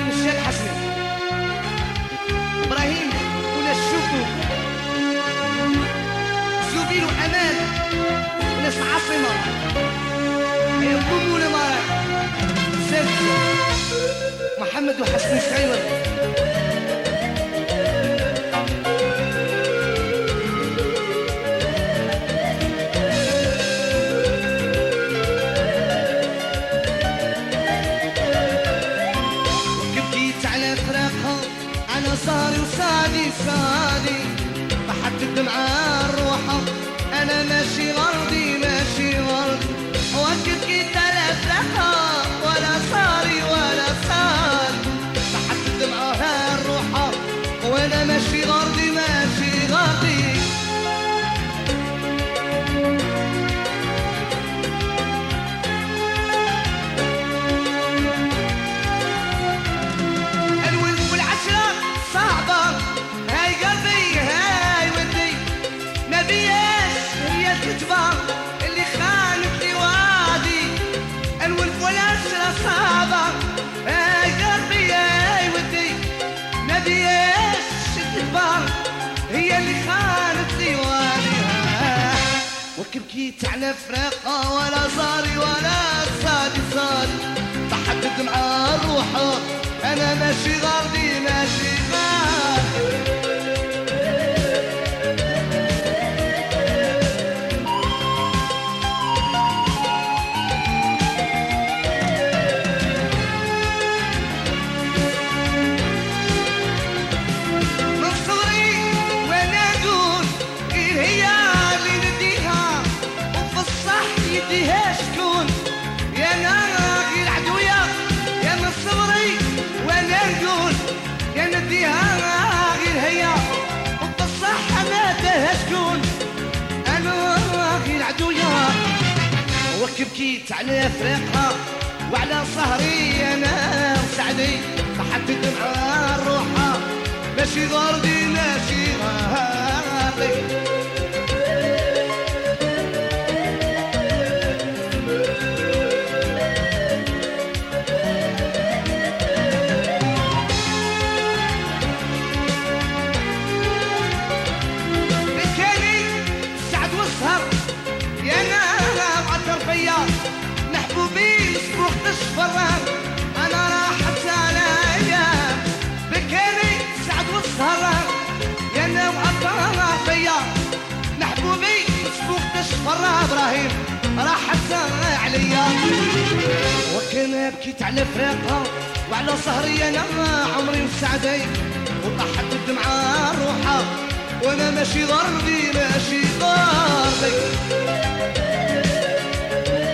المشي الحسني إبراهيم ولا الشوكو زبير وامان وناس العاصمه هي بومو لمارك محمد وحسن السعيد الكتبة اللي لي وادي الولد والعشرة صعبة. هاي قلبي ودي الكتبة هي اللي خانت لي وادي وكبكيت على فراقها ولا صاري ولا صادي صادي تحدد مع روحها أنا ماشي غاردي ماشي وكبكيت على فراقها وعلى صهري أنا وسعدي. تحدد مع روحها ماشي غاردي ماشي غاردي عليا وكان بكيت على فراقها وعلى صهري أنا عمري وسعدي وطاحت الدمعة روحها وأنا ماشي غربي ماشي غربي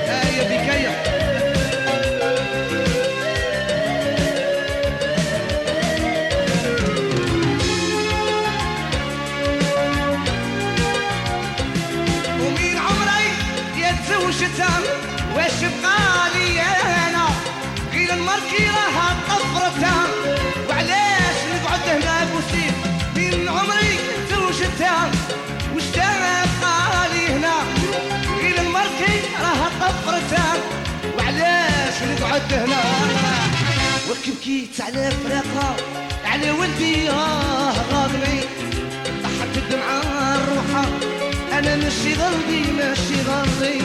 هيا بكية ومين عمري بقى لي أنا غير المركي راها طفرتها وعلاش نقعد هنا بوسيم من عمري تزوجتها وش بقى لي هنا غير المركي راها طفرتها وعلاش نقعد هنا. وكبكيت على فراقها على ولدي آه غاضني ضحكت الدمعة روحها أنا ماشي غلبي ماشي غلبي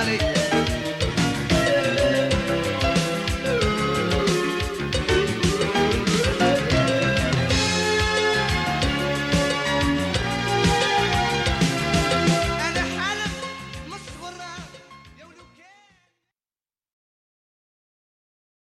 Allez.